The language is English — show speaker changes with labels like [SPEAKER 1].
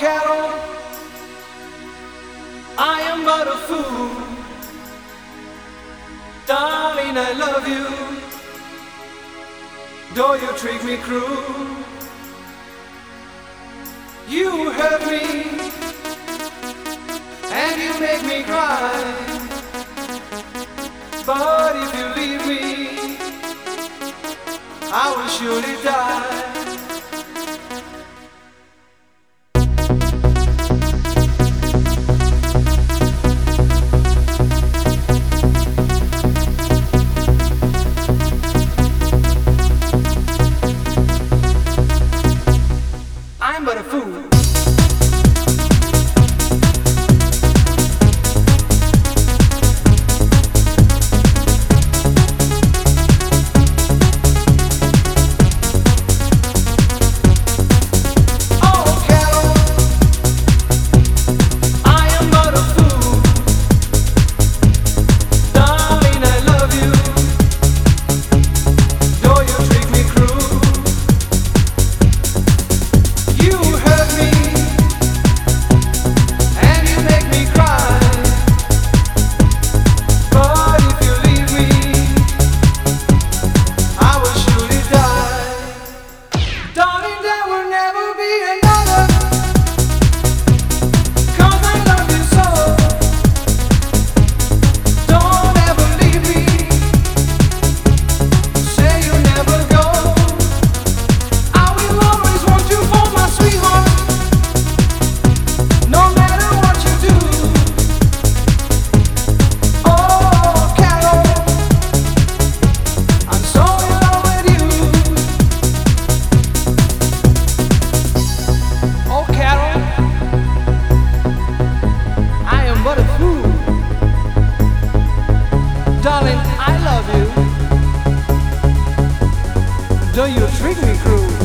[SPEAKER 1] cattle. I am but a fool. Darling, I love you. Though you treat me cruel, you hurt me and you make me cry. But if you leave me, I will surely die. Fool. I love you. Though you treat me cruel.